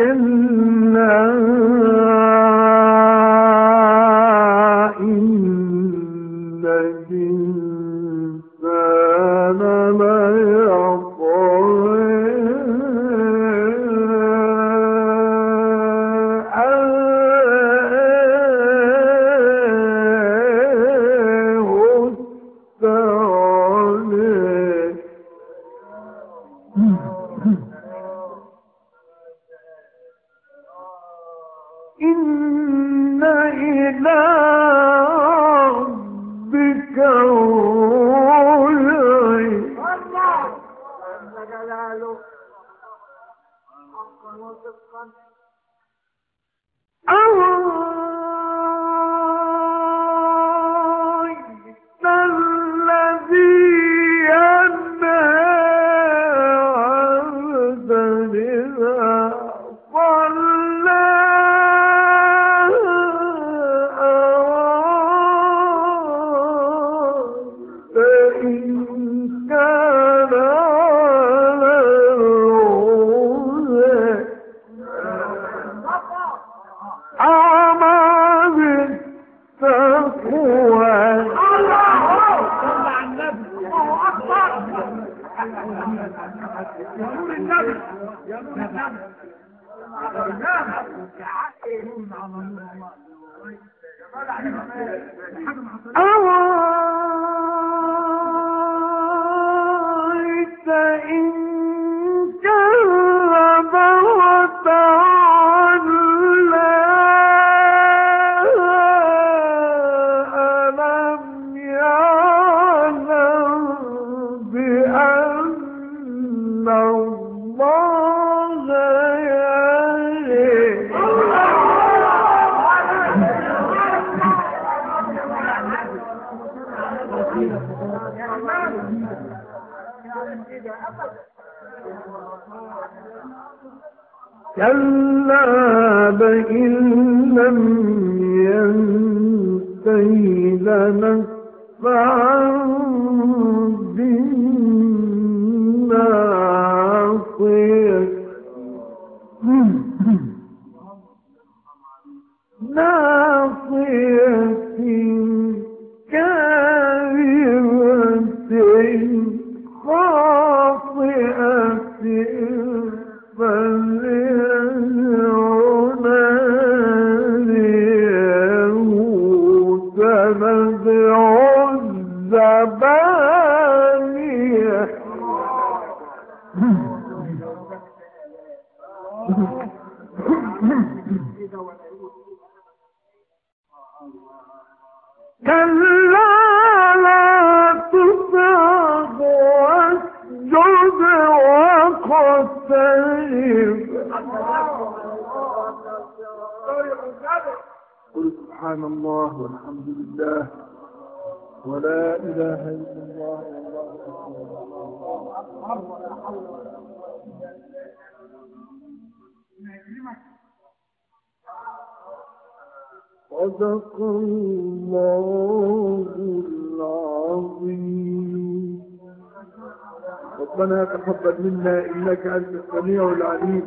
إنا إن الإنسان ليظلم إن إلى ربك هو ينور النبي ينور النبي نعم يا عائل كلا بإن لم ينتهي لنفعا ناصية. ناصية كاذبة خاطئة فليدعو ناديه سندعو الزبائن بالناصية قل سبحان الله والحمد لله ولا إله إلا الله صدق الله العظيم. ربنا تقبل منا إنك أنت السميع العليم.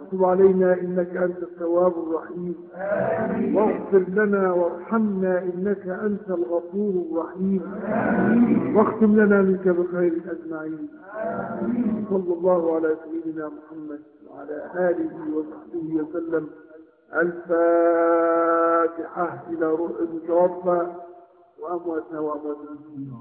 وتب علينا إنك أنت التواب الرحيم. واغفر لنا وارحمنا إنك أنت الغفور الرحيم. واختم لنا منك بخير أجمعين. صلى الله على سيدنا محمد وعلى آله وصحبه وسلم. الفاتحة إلى روح المتوفى وأمواتنا وأموات المسلمين